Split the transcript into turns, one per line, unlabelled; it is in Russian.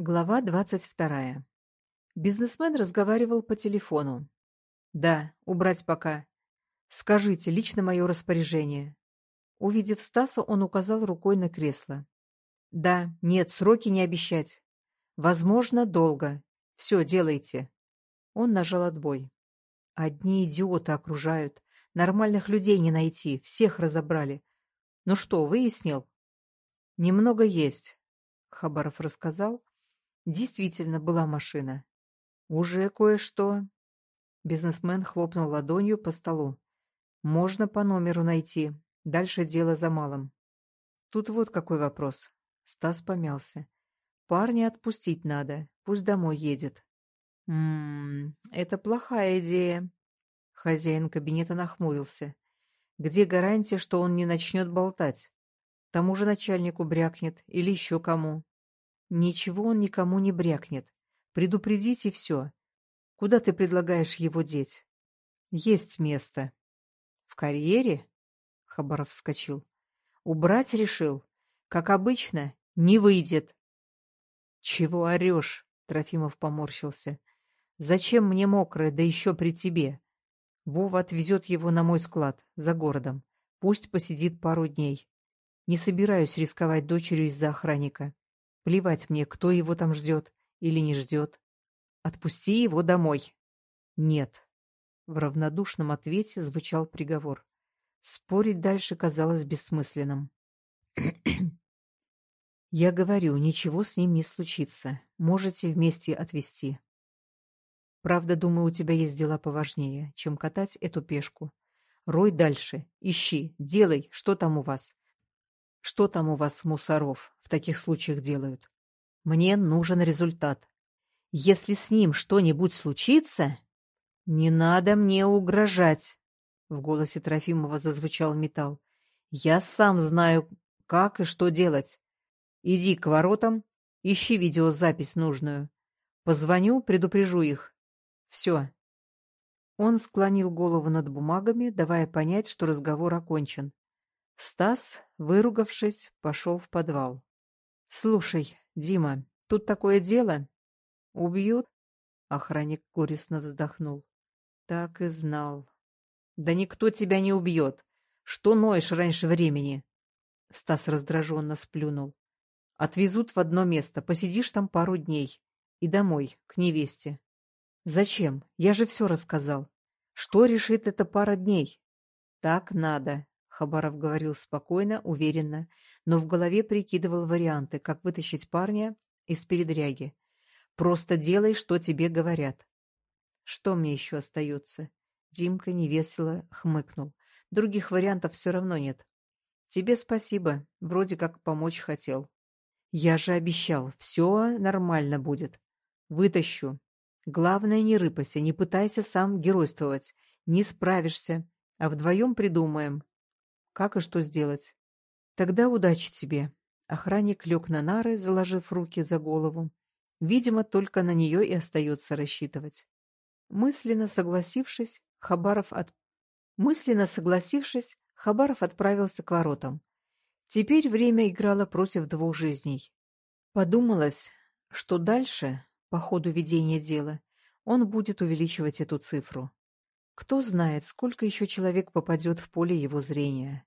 Глава двадцать вторая. Бизнесмен разговаривал по телефону. «Да, убрать пока. Скажите, лично мое распоряжение». Увидев Стаса, он указал рукой на кресло. «Да, нет, сроки не обещать. Возможно, долго. Все, делайте». Он нажал отбой. Одни идиоты окружают. Нормальных людей не найти. Всех разобрали. Ну что, выяснил? Немного есть. Хабаров рассказал. Действительно была машина. Уже кое-что. Бизнесмен хлопнул ладонью по столу. Можно по номеру найти. Дальше дело за малым. Тут вот какой вопрос. Стас помялся. Парня отпустить надо. Пусть домой едет. «М-м, это плохая идея». Хозяин кабинета нахмурился. «Где гарантия, что он не начнет болтать? Тому же начальнику брякнет или еще кому?» «Ничего он никому не брякнет. Предупредите все. Куда ты предлагаешь его деть?» «Есть место». «В карьере?» — Хабаров вскочил. «Убрать решил? Как обычно, не выйдет». «Чего орешь?» — Трофимов поморщился. Зачем мне мокрое, да еще при тебе? Вова отвезет его на мой склад, за городом. Пусть посидит пару дней. Не собираюсь рисковать дочерью из-за охранника. Плевать мне, кто его там ждет или не ждет. Отпусти его домой. Нет. В равнодушном ответе звучал приговор. Спорить дальше казалось бессмысленным. Я говорю, ничего с ним не случится. Можете вместе отвезти. Правда, думаю, у тебя есть дела поважнее, чем катать эту пешку. Рой дальше, ищи, делай, что там у вас. Что там у вас, мусоров, в таких случаях делают? Мне нужен результат. Если с ним что-нибудь случится... Не надо мне угрожать, — в голосе Трофимова зазвучал металл. Я сам знаю, как и что делать. Иди к воротам, ищи видеозапись нужную. Позвоню, предупрежу их. Все. Он склонил голову над бумагами, давая понять, что разговор окончен. Стас, выругавшись, пошел в подвал. — Слушай, Дима, тут такое дело. — Убьют? — охранник горестно вздохнул. — Так и знал. — Да никто тебя не убьет. Что ноешь раньше времени? Стас раздраженно сплюнул. — Отвезут в одно место, посидишь там пару дней. И домой, к невесте. Зачем? Я же все рассказал. Что решит эта пара дней? Так надо, Хабаров говорил спокойно, уверенно, но в голове прикидывал варианты, как вытащить парня из передряги. Просто делай, что тебе говорят. Что мне еще остается? Димка невесело хмыкнул. Других вариантов все равно нет. Тебе спасибо, вроде как помочь хотел. Я же обещал, все нормально будет. Вытащу. Главное, не рыпайся, не пытайся сам геройствовать. Не справишься, а вдвоем придумаем, как и что сделать. Тогда удачи тебе. Охранник лег на нары, заложив руки за голову. Видимо, только на нее и остается рассчитывать. Мысленно согласившись, Хабаров от... Мысленно согласившись, Хабаров отправился к воротам. Теперь время играло против двух жизней. Подумалось, что дальше по ходу ведения дела, он будет увеличивать эту цифру. Кто знает, сколько еще человек попадет в поле его зрения.